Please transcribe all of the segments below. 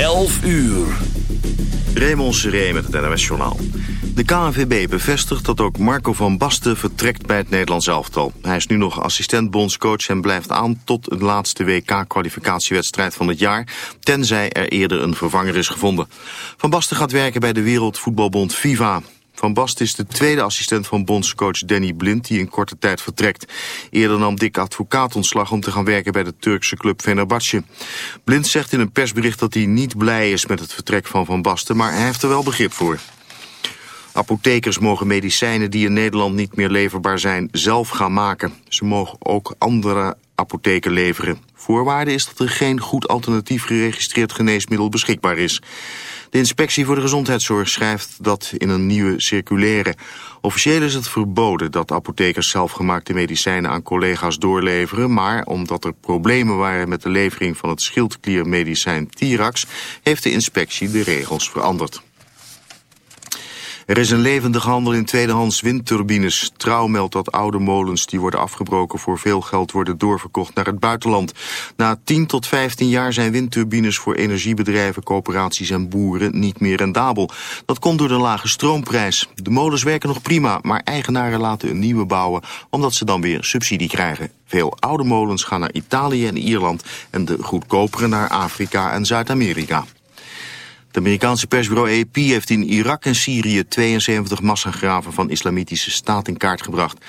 11 uur. Raymond Seré met het NOS Journaal. De KNVB bevestigt dat ook Marco van Basten vertrekt bij het Nederlands elftal. Hij is nu nog assistent bondscoach en blijft aan tot de laatste WK-kwalificatiewedstrijd van het jaar, tenzij er eerder een vervanger is gevonden. Van Basten gaat werken bij de Wereldvoetbalbond FIFA. Van Bast is de tweede assistent van bondscoach Danny Blind... die in korte tijd vertrekt. Eerder nam Dick Advocaat ontslag om te gaan werken... bij de Turkse club Fenerbahce. Blind zegt in een persbericht dat hij niet blij is... met het vertrek van Van Basten, maar hij heeft er wel begrip voor. Apothekers mogen medicijnen die in Nederland niet meer leverbaar zijn... zelf gaan maken. Ze mogen ook andere apotheken leveren. Voorwaarde is dat er geen goed alternatief geregistreerd geneesmiddel beschikbaar is. De inspectie voor de gezondheidszorg schrijft dat in een nieuwe circulaire. Officieel is het verboden dat apothekers zelfgemaakte medicijnen aan collega's doorleveren, maar omdat er problemen waren met de levering van het schildkliermedicijn Tirax, heeft de inspectie de regels veranderd. Er is een levendige handel in tweedehands windturbines. Trouw meldt dat oude molens die worden afgebroken voor veel geld worden doorverkocht naar het buitenland. Na 10 tot 15 jaar zijn windturbines voor energiebedrijven, coöperaties en boeren niet meer rendabel. Dat komt door de lage stroomprijs. De molens werken nog prima, maar eigenaren laten een nieuwe bouwen omdat ze dan weer subsidie krijgen. Veel oude molens gaan naar Italië en Ierland en de goedkopere naar Afrika en Zuid-Amerika. Het Amerikaanse persbureau AP heeft in Irak en Syrië 72 massagraven van islamitische staat in kaart gebracht.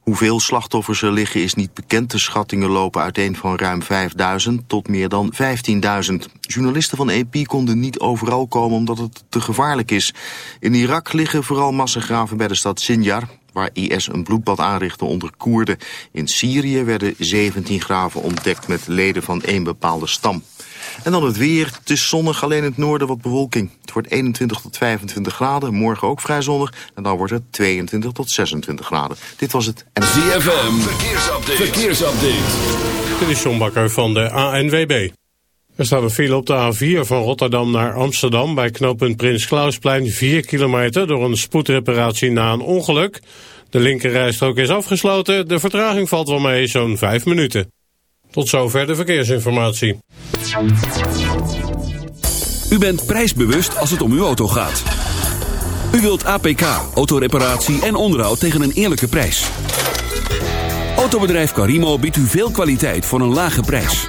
Hoeveel slachtoffers er liggen is niet bekend. De schattingen lopen uiteen van ruim 5000 tot meer dan 15.000. Journalisten van AP konden niet overal komen omdat het te gevaarlijk is. In Irak liggen vooral massagraven bij de stad Sinjar, waar IS een bloedbad aanrichtte onder Koerden. In Syrië werden 17 graven ontdekt met leden van één bepaalde stam. En dan het weer. Het is zonnig, alleen in het noorden wat bewolking. Het wordt 21 tot 25 graden, morgen ook vrij zonnig. En dan wordt het 22 tot 26 graden. Dit was het. En ZFM, verkeersupdate. verkeersupdate. Dit is John Bakker van de ANWB. Er staat een file op de A4 van Rotterdam naar Amsterdam... bij knooppunt Prins Klausplein 4 kilometer... door een spoedreparatie na een ongeluk. De linkerrijstrook is afgesloten. De vertraging valt wel mee, zo'n 5 minuten. Tot zover de verkeersinformatie. U bent prijsbewust als het om uw auto gaat. U wilt APK, autoreparatie en onderhoud tegen een eerlijke prijs. Autobedrijf Carimo biedt u veel kwaliteit voor een lage prijs.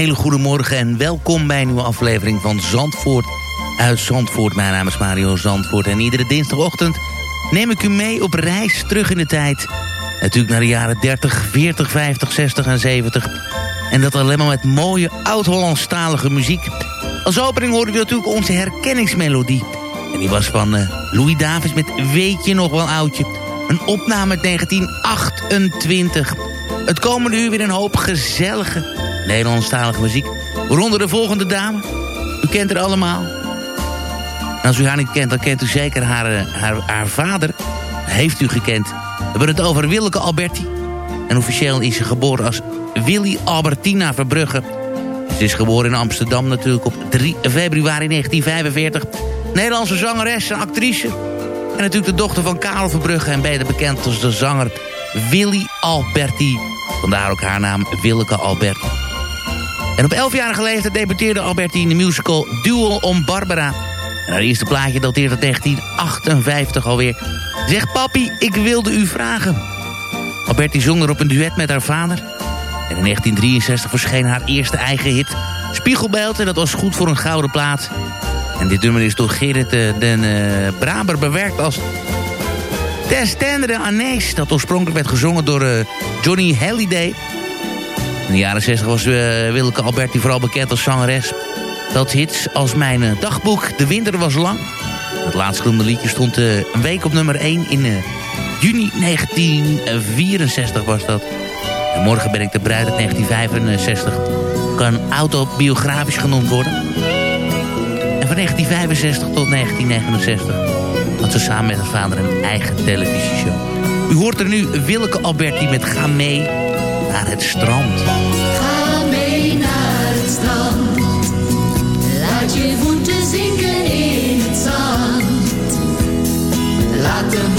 Hele goede morgen en welkom bij een nieuwe aflevering van Zandvoort uit Zandvoort. Mijn naam is Mario Zandvoort en iedere dinsdagochtend neem ik u mee op reis terug in de tijd. Natuurlijk naar de jaren 30, 40, 50, 60 en 70. En dat alleen maar met mooie oud-Hollandstalige muziek. Als opening hoorde u natuurlijk onze herkenningsmelodie. En die was van eh, Louis Davis met Weet je nog wel oudje. Een opname uit 1928. Het komende uur weer een hoop gezellige Nederlandstalige muziek. Waaronder de volgende dame. U kent haar allemaal. En als u haar niet kent, dan kent u zeker haar, eh, haar, haar vader. Heeft u gekend. We hebben het over Willeke Alberti. En officieel is ze geboren als Willy Albertina Verbrugge. Ze is geboren in Amsterdam natuurlijk op 3 februari 1945. Nederlandse zangeres en actrice. En natuurlijk de dochter van Karel Verbrugge... en beter bekend als de zanger Willy Alberti. Vandaar ook haar naam Willeke Alberti. En op 11-jarige leeftijd debuteerde Alberti in de musical Duel om Barbara. En haar eerste plaatje dateert uit 1958 alweer. Zegt papi, ik wilde u vragen. Alberti zong er op een duet met haar vader. En in 1963 verscheen haar eerste eigen hit... Spiegelbeeld, en dat was goed voor een gouden plaat. En dit nummer is door Gerrit eh, den eh, Braber bewerkt als... Des Tendere Annees, dat oorspronkelijk werd gezongen door eh, Johnny Halliday... In de jaren 60 was uh, Willeke Alberti vooral bekend als zangeres. Dat hits als mijn uh, dagboek De Winter Was Lang. Het laatstgenoemde liedje stond uh, een week op nummer 1 in juni 1964 was dat. En morgen ben ik de bruid uit 1965. Kan autobiografisch genoemd worden. En van 1965 tot 1969 had ze samen met haar vader een eigen televisieshow. U hoort er nu Willeke Alberti met Ga mee naar het strand. Ga mee naar het strand. Laat je voeten zinken in het zand. Laat de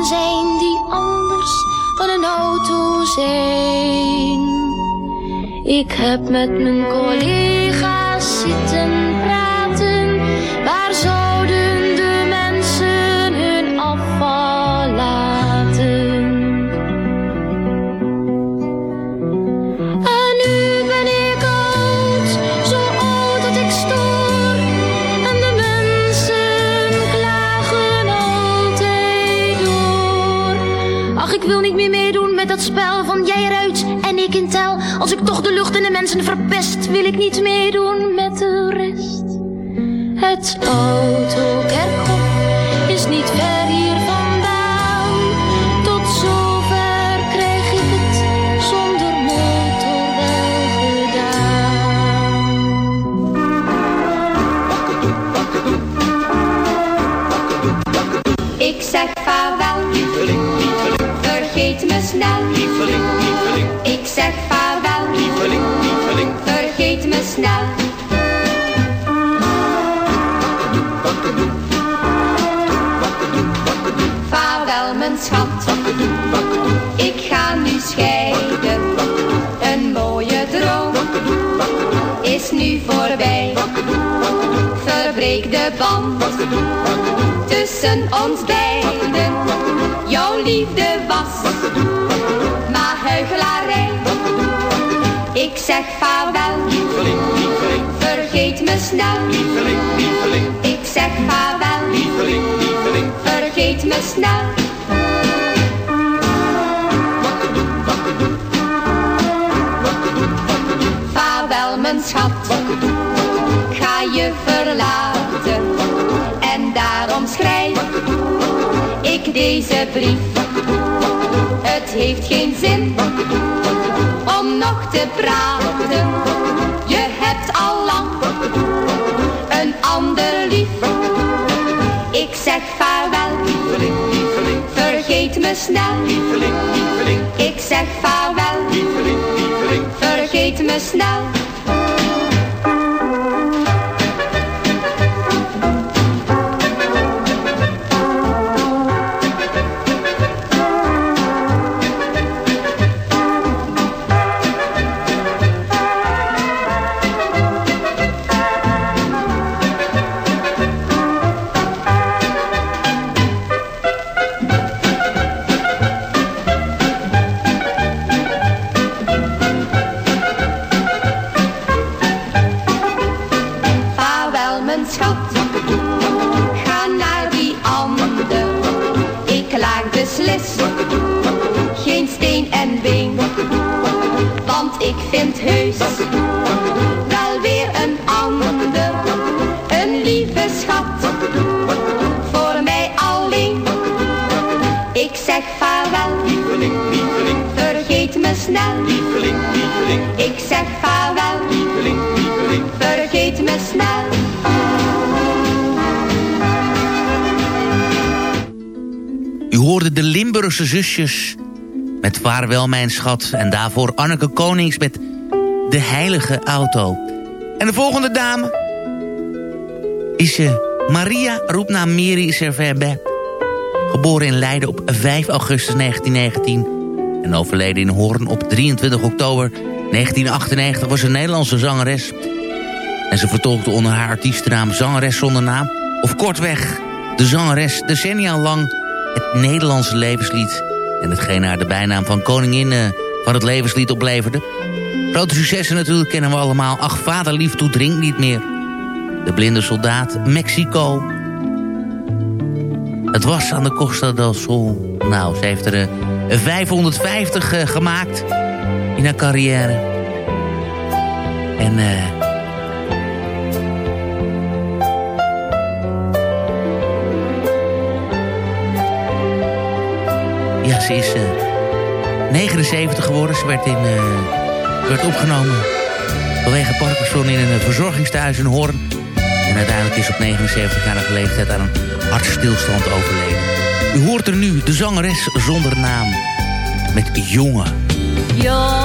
zijn die anders dan een auto zijn. Ik heb met mijn collega's zitten mensen verpest wil ik niet meedoen met de rest. Het oude. snel. Vaarwel mijn schat, ik ga nu scheiden. Een mooie droom is nu voorbij. Verbreek de band tussen ons beiden. Jouw liefde was ik zeg vaarwel. Lieveling, lieveling, vergeet me snel. Lieveling, lieveling, ik zeg vaarwel. Lieveling, lieveling, vergeet me snel. doen, Vaarwel mijn schat. Ik ga je verlaten en daarom schrijf ik deze brief. Het heeft geen zin nog te praten. Je hebt al lang een ander lief. Ik zeg vaarwel, lieveling, lieveling. Vergeet me snel, lieveling, lieveling. Ik zeg vaarwel, lieveling, lieveling. Vergeet me snel. Zusjes met Vaarwel mijn schat. En daarvoor Anneke Konings met De Heilige Auto. En de volgende dame is eh, Maria Roepnaam Miri. Geboren in Leiden op 5 augustus 1919 en overleden in Hoorn op 23 oktober 1998 was een Nederlandse zangeres. En ze vertolkte onder haar artiestennaam Zangeres zonder naam. Of kortweg, de zangeres decennia lang het Nederlandse levenslied. En hetgeen haar de bijnaam van koningin eh, van het levenslied opleverde. Grote successen natuurlijk kennen we allemaal. Ach, vader lief toe drink niet meer. De blinde soldaat, Mexico. Het was aan de Costa del Sol. Nou, ze heeft er eh, 550 eh, gemaakt in haar carrière. En eh... ze is eh 79 geworden. Ze werd, in, eh, werd opgenomen vanwege Parkinson in een eh, verzorgingstehuis in Hoorn. En uiteindelijk is op 79-jarige leeftijd aan een hartstilstand overleden. U hoort er nu de zangeres zonder naam. Met jongen. Jongen,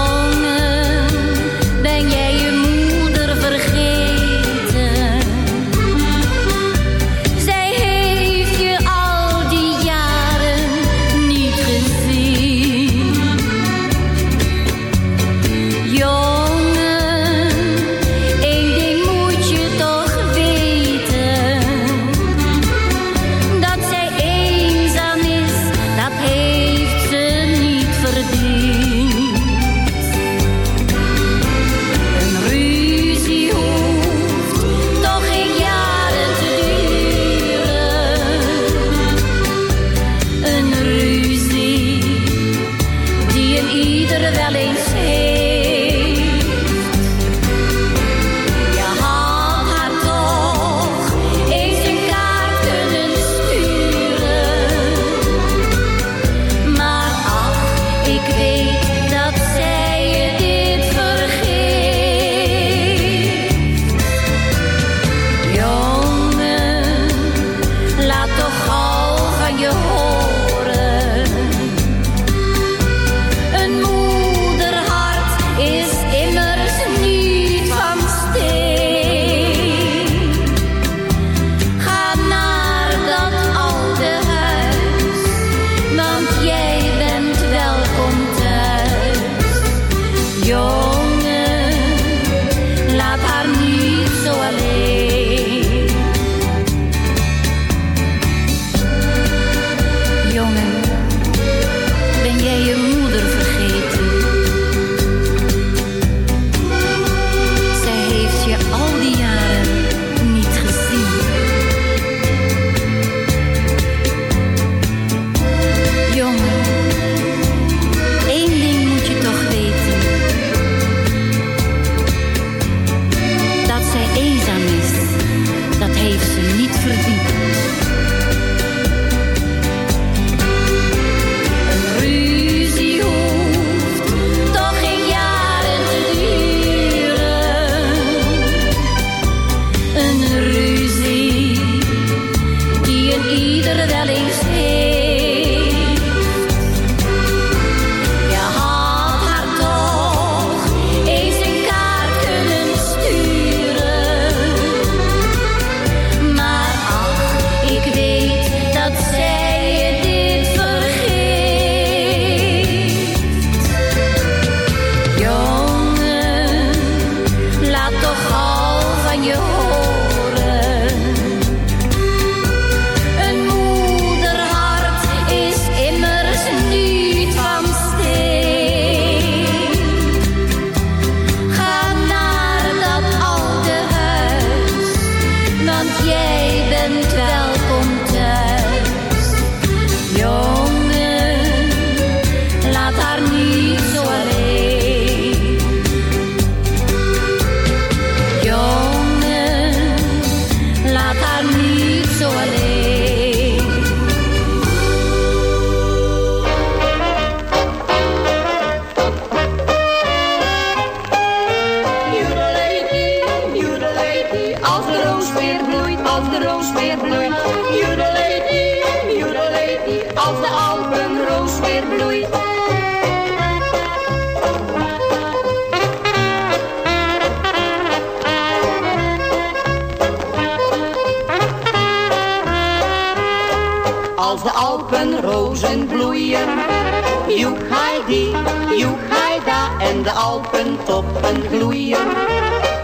de Alpentoppen gloeien.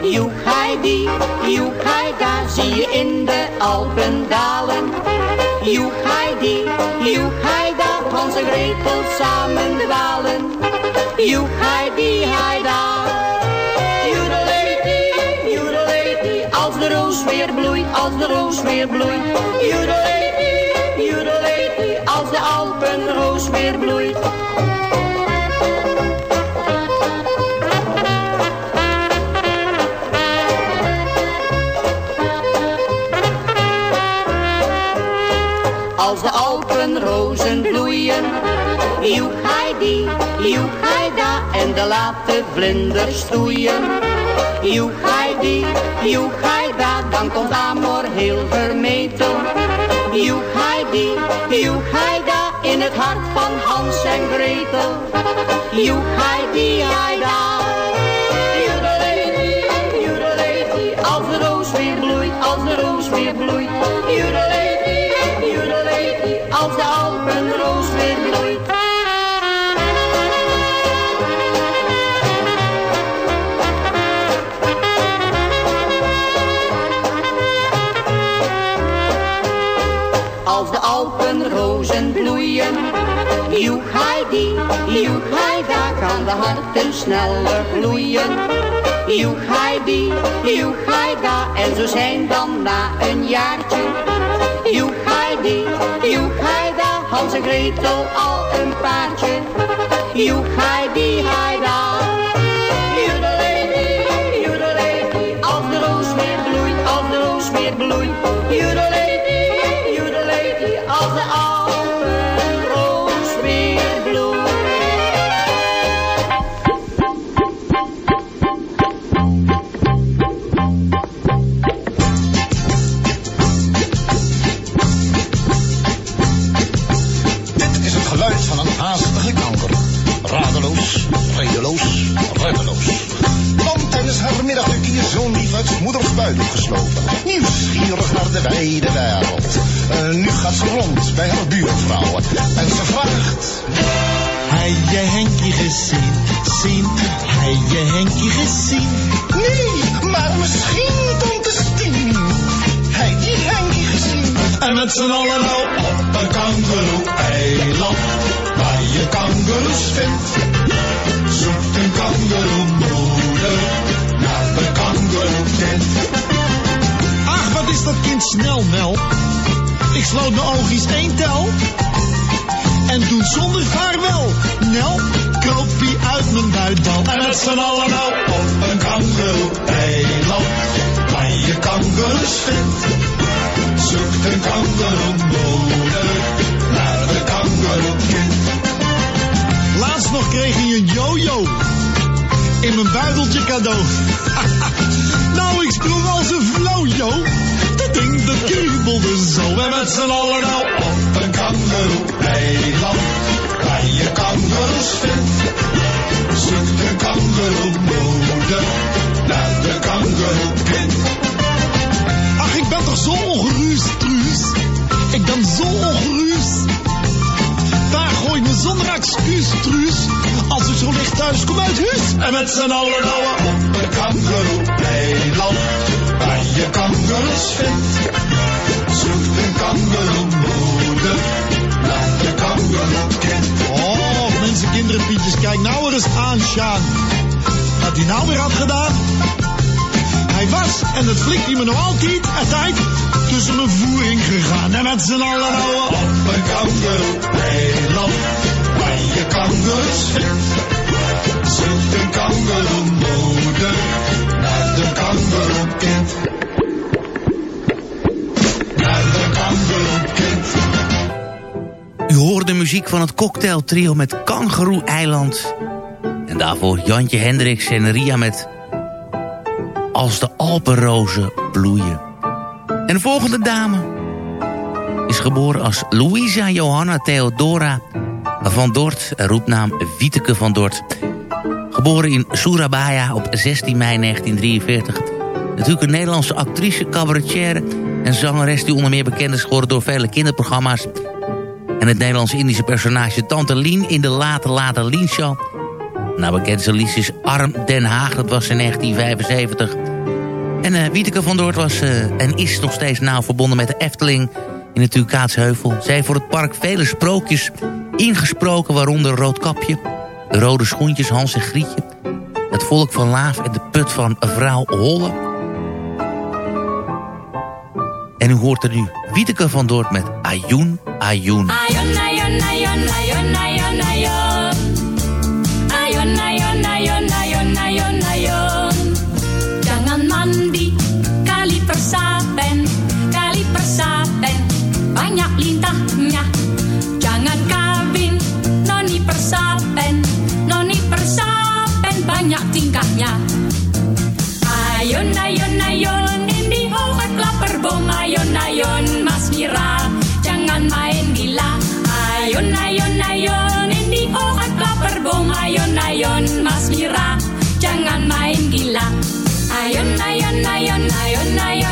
Joek die, joek da, zie je in de Alpen dalen. Joek die, joek da, Hans Gretel samen dwalen. Joedeleti, als de roos weer bloeit, als de roos weer bloeit. Joedeleti, joedeleti, als de Alpenroos weer bloeit. Alpenrozen bloeien, joek die, joek da en de late vlinders stoeien. Joek die, joek da, dan komt Amor heel vermetel. Joek die, joek da, in het hart van Hans en Gretel. Joek die, da. Joedeleti, joedeleti, als de roos weer bloeit, als de roos weer bloeit. Joedeleti, als de Alpenroos weer bloeit. Als de Alpenrozen bloeien, joek die, joek da, kan de harten sneller gloeien. Joek die, joek da, en zo zijn dan na een jaartje. Die, joek da, Hans en Gretel al een paardje. Joek die, da. Uit moeders buik geslopen. Nieuwsgierig naar de wijde wereld. Eh, nu gaat ze rond bij haar buurvrouwen. En ze vraagt... Hij je Henkie gezien, zien, hij je Henkie gezien. Nee, maar misschien tante Stien. Hij die Henkie gezien. En met z'n allen nou op een kangeroe-eiland, waar je kangeroes vindt. Zoekt een kangeroekind. Ach, wat is dat kind snel, Mel. Ik sloot mijn oogjes één tel. En toen zonder vaarwel, Nel, kroop hij uit mijn buitdal. En met z'n allen op een kangeroe-eiland, waar je kangeroes vindt. Zoekt een kangeroemoeder naar de kangeroekind. Laatst nog kreeg hij een jojo in mijn buideltje cadeau. sprong als een flojo. Dat ding dat kriebelde zo. En met z'n allen nou op een kangeroe-eiland. Waar je kangeroes vindt. Zoekt een kangeroemoeder naar de kangeroekind. Ach, ik ben toch zo ongerust, Truus. Ik ben zo ongerust. Zonder excuus, Truus. Als ik zo licht thuis kom uit huis. En met z'n allen nou op een kangeroe-eiland. Waar je kangeroes vindt. Zoekt een kangeroemoeder naar de kangeroekind. Oh, mensen, kinderen, pietjes, kijk nou er eens aan, Sjaan. Wat hij nou weer had gedaan. Hij was, en dat flikt hij me nog altijd, altijd tussen mijn voering gegaan. En met z'n allen nou op een kangeroe-eiland, waar je Zult naar de. Naar de. U hoort de muziek van het cocktail trio met Kangeroe-eiland. En daarvoor Jantje Hendricks en Ria met... Als de Alpenrozen bloeien. En de volgende dame is geboren als Louisa Johanna Theodora van Dort, roepnaam Wieteke van Dort. Geboren in Surabaya op 16 mei 1943. Natuurlijk een Nederlandse actrice, cabaretier en zangeres... die onder meer bekend is geworden door vele kinderprogramma's... en het Nederlandse-indische personage Tante Lien in de Late Late Lien Show. Nou, bekend lied is Arm Den Haag, dat was in 1975... En eh, Wieteke van Dort was eh, en is nog steeds nauw verbonden met de Efteling in het Tukaatsheuvel. Zij voor het park vele sprookjes ingesproken... waaronder Roodkapje, de Rode Schoentjes, Hans en Grietje... het Volk van Laaf en de Put van Vrouw Holle. En u hoort er nu Wieteke van ayoen, met Ajoen, Ajoen. Ajoen, Ajoen, Ajoen, Ajoen, Ajoen, Ajoen. Ajoen, Ajoen, Ajoen, Ajoen, Ajoen, Ajoen. Asmira, jangan main gila. Ayun, ayun, ayun, ayun, ayun.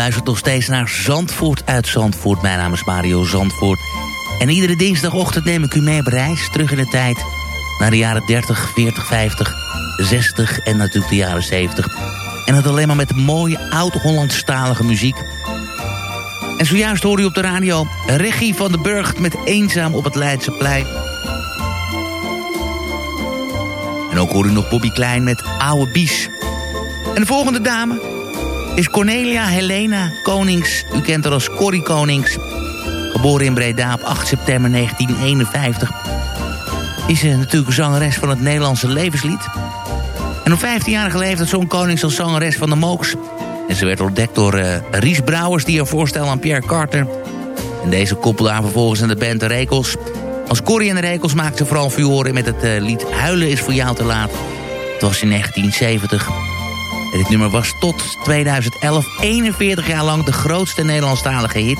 Luistert nog steeds naar Zandvoort uit Zandvoort. Mijn naam is Mario Zandvoort. En iedere dinsdagochtend neem ik u mee op reis terug in de tijd... naar de jaren 30, 40, 50, 60 en natuurlijk de jaren 70. En dat alleen maar met mooie oud-Hollandstalige muziek. En zojuist hoor u op de radio Regie van den Burgt met Eenzaam op het Leidseplein. En ook hoor u nog Bobby Klein met Oude Bies. En de volgende dame is Cornelia Helena Konings. U kent haar als Corrie Konings. Geboren in Breda op 8 september 1951. Is ze natuurlijk zangeres van het Nederlandse levenslied. En op 15-jarige leeftijd zong Konings als zangeres van de Mooks. En ze werd ontdekt door eh, Ries Brouwers die haar voorstelde aan Pierre Carter. En deze koppelde haar vervolgens aan de band De Rekels. Als Corrie en de Rekels maakte ze vooral furoren met het eh, lied Huilen is voor jou te laat. Het was in 1970. En dit nummer was tot 2011 41 jaar lang de grootste Nederlandstalige hit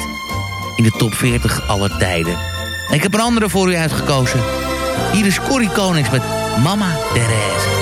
in de top 40 aller tijden. En ik heb een andere voor u uitgekozen. Hier is Corrie Konings met Mama Therese.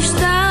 Steeds nog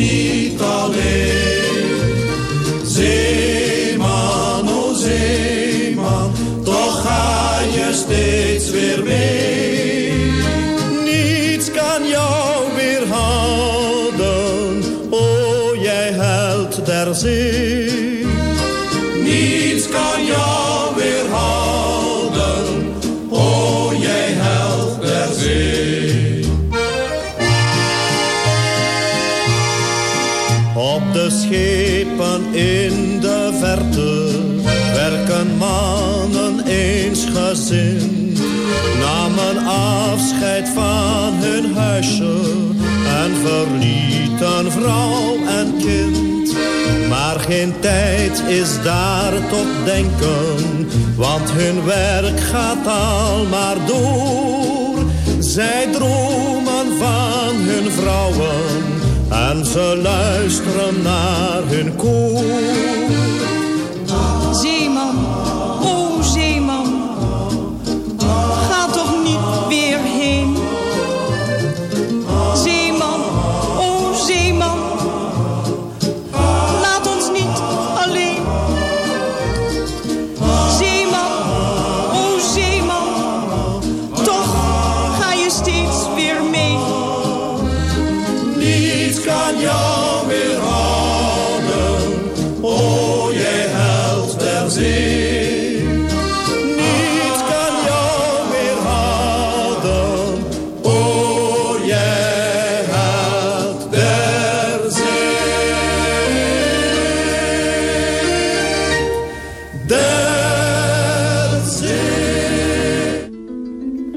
niet alleen. Zeeman, o zeeman, toch ga je steeds weer mee. Niets kan jou weerhouden, o jij held der zee. Eensgezind. Namen afscheid van hun huisje en verlieten vrouw en kind. Maar geen tijd is daar tot denken, want hun werk gaat al maar door. Zij dromen van hun vrouwen en ze luisteren naar hun koor.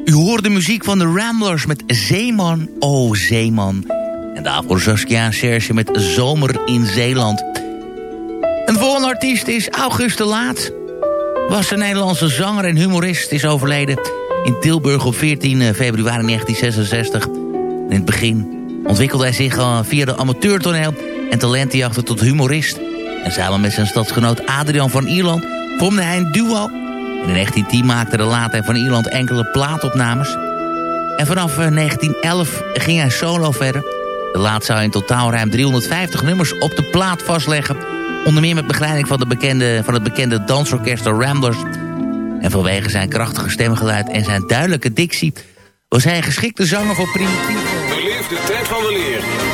U hoort de muziek van de Ramblers met Zeeman, oh Zeeman. En daarvoor Saskia Serge met Zomer in Zeeland. Een volgende artiest is August de Laat. Was een Nederlandse zanger en humorist. Is overleden in Tilburg op 14 februari 1966. In het begin ontwikkelde hij zich al via de amateurtoneel... en talentenjachten tot humorist. En samen met zijn stadsgenoot Adrian van Ierland vormde hij een duo... In 1910 maakte de hij van Ierland enkele plaatopnames. En vanaf eh, 1911 ging hij solo verder. De Laat zou in totaal ruim 350 nummers op de plaat vastleggen. Onder meer met begeleiding van, de bekende, van het bekende dansorkest de Ramblers. En vanwege zijn krachtige stemgeluid en zijn duidelijke dictie... was hij een geschikte zanger voor primitief. Beleef de tijd van weleer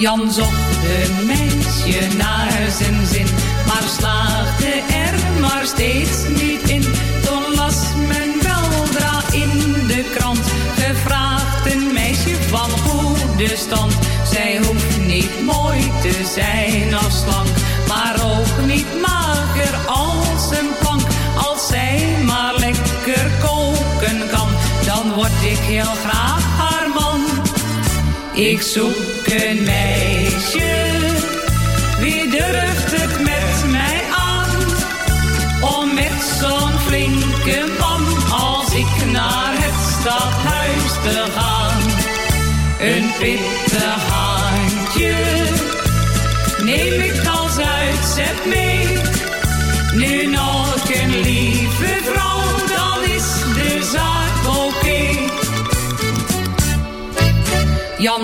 Jan zocht een meisje naar zijn zin, maar slaagde er maar steeds niet in. Toen las men weldra in de krant, gevraagd een meisje van goede stand. Zij hoeft niet mooi te zijn of slank, maar ook niet mager als een plank. Als zij maar lekker koken kan, dan word ik heel graag. Ik zoek een meisje, wie durft het met mij aan? Om met zo'n flinke man als ik naar het stadhuis te gaan. Een pittig handje neem ik als uitzet mee.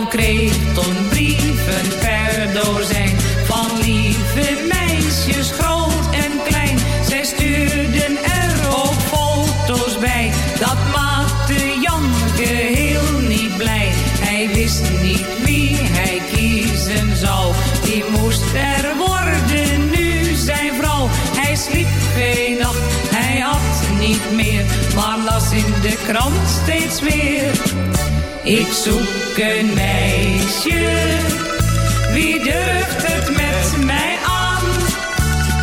Kreeg toen brieven per dozijn van lieve meisjes, groot en klein. Zij stuurden er ook foto's bij, dat maakte Jan geheel niet blij. Hij wist niet wie hij kiezen zou, die moest er worden nu zijn vrouw. Hij sliep geen nacht, hij had niet meer, maar las in de krant steeds weer. Ik zoek een meisje, wie durft het met mij aan?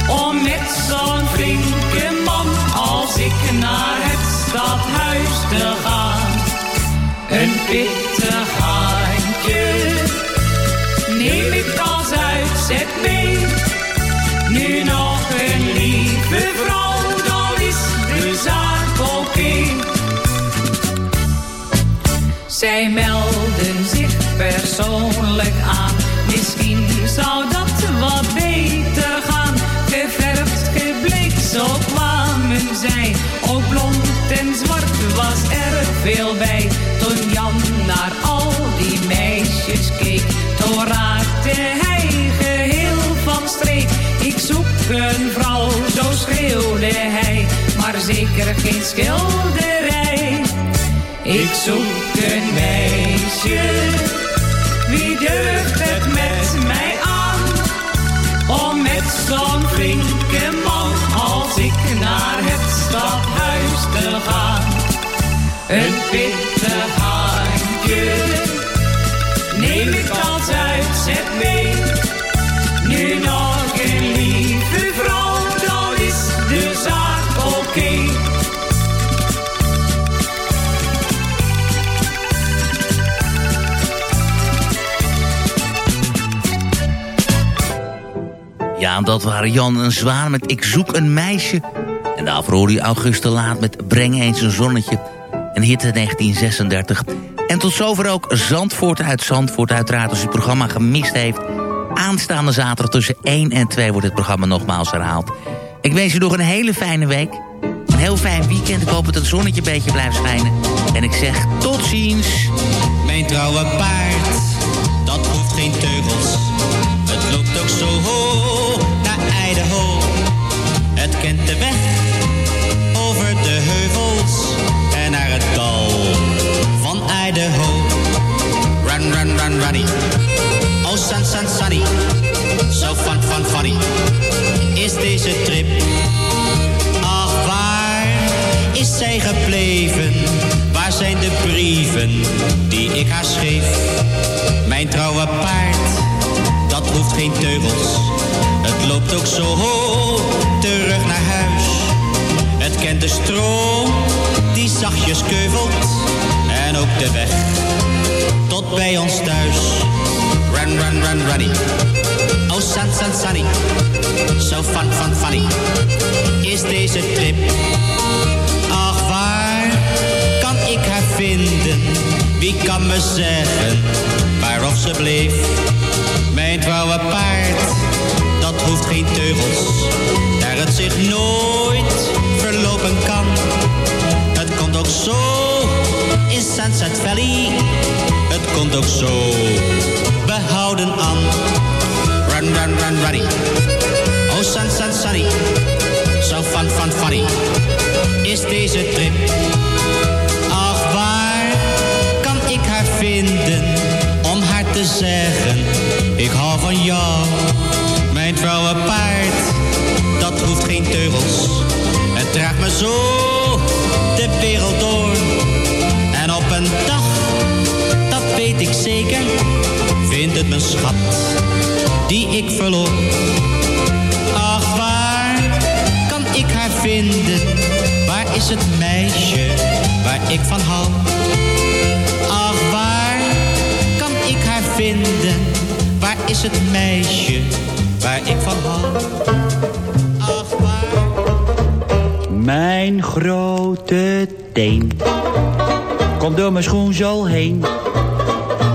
Om met zo'n flinke man als ik naar het stadhuis te gaan. Een pittig veel bij. Toen Jan naar al die meisjes keek, toen raakte hij geheel van streek. Ik zoek een vrouw, zo schreeuwde hij, maar zeker geen schilderij. Ik zoek een meisje, wie durft het met mij aan? Om met zo'n flinke man als ik naar het stadhuis te gaan. Een pittig handje, neem ik als uitzet mee. Nu nog een lieve vrouw, dan is de zaak oké. Ja, dat waren Jan en Zwaan met Ik zoek een meisje. En daarvoor hoorde je Auguste Laat met Breng eens een zonnetje. Een hit uit 1936. En tot zover ook Zandvoort uit Zandvoort. Uiteraard als u het programma gemist heeft. Aanstaande zaterdag tussen 1 en 2 wordt het programma nogmaals herhaald. Ik wens u nog een hele fijne week. Een heel fijn weekend. Ik hoop dat het zonnetje een beetje blijft schijnen. En ik zeg tot ziens. Mijn trouwe paard, dat hoeft geen teugels. Het loopt ook zo hoog naar Idaho. Het kent de weg runny. Oh, sun, sun, sunny. So fun, fun, funny. Is deze trip? Ach, waar is zij gebleven? Waar zijn de brieven die ik haar schreef? Mijn trouwe paard, dat hoeft geen teugels. Het loopt ook zo hoog terug naar huis. Het kent de stroom die zachtjes keuvelt. En ook de weg bij ons thuis. Run, run, run, runny. Oh, sun, sun, sunny. So fun, fun, funny. Is deze trip? Ach, waar kan ik haar vinden? Wie kan me zeggen waar of ze bleef? Mijn trouwe paard, dat hoeft geen teugels. Daar het zich nooit verlopen kan. Het komt ook zo in Sunset Valley. Het komt ook zo behouden aan. Run, run, run, runny. Oh, sun, sun, sunny. So fun, fun, funny. Is deze trip? Ach, waar kan ik haar vinden om haar te zeggen? Ik hou van jou, mijn trouwe paard. Dat hoeft geen teugels. Het draagt me zo de wereld door. En op een dag, weet ik zeker, vind het mijn schat, die ik verloor. Ach, waar kan ik haar vinden? Waar is het meisje waar ik van hou? Ach, waar kan ik haar vinden? Waar is het meisje waar ik van hou? Ach, waar... Mijn grote teen komt door mijn schoenzool heen.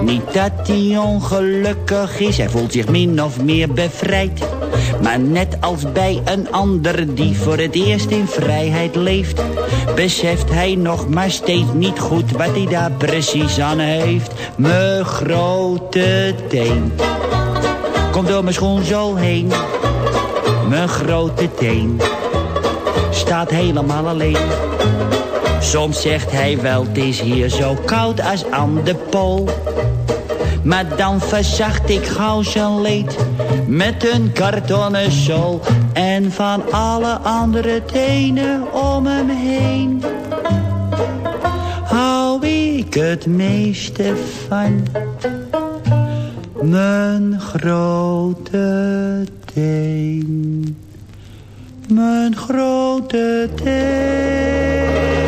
Niet dat hij ongelukkig is, hij voelt zich min of meer bevrijd. Maar net als bij een ander die voor het eerst in vrijheid leeft... beseft hij nog maar steeds niet goed wat hij daar precies aan heeft. Mijn grote teen komt door mijn schoenzool heen. Mijn grote teen staat helemaal alleen. Soms zegt hij wel, het is hier zo koud als aan de pool. Maar dan verzacht ik gauw zijn leed met een kartonnen zool. En van alle andere tenen om hem heen hou ik het meeste van. Mijn grote teen, mijn grote teen.